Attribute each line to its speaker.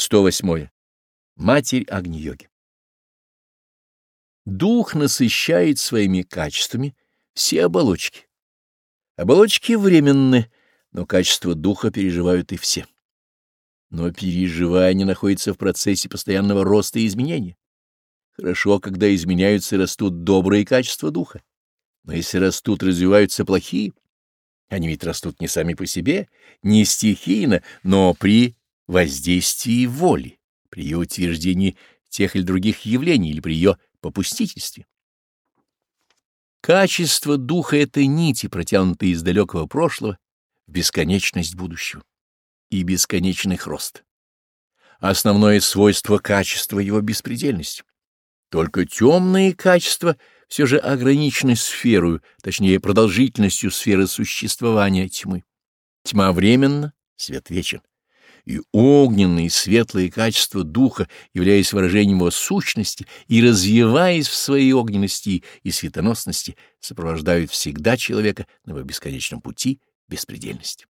Speaker 1: 108. Матерь Агни-йоги. Дух насыщает своими качествами все оболочки. Оболочки временны, но качества духа переживают и все. Но переживание находится в процессе постоянного роста и изменения. Хорошо, когда изменяются и растут добрые качества духа. Но если растут, развиваются плохие, они ведь растут не сами по себе, не стихийно, но при воздействии воли, при ее утверждении тех или других явлений или при ее попустительстве. Качество духа — это нити, протянутые из далекого прошлого в бесконечность будущего и бесконечный рост. Основное свойство качества — его беспредельность. Только темные качества все же ограничены сферою, точнее продолжительностью сферы существования тьмы. Тьма временна, свет вечен и огненные, и светлые качества духа, являясь выражением его сущности и развиваясь в своей огненности и светоносности, сопровождают всегда человека на его бесконечном пути беспредельности.